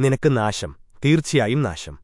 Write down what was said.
നിനക്ക് നാശം. തീർച്ചയായും നാശം.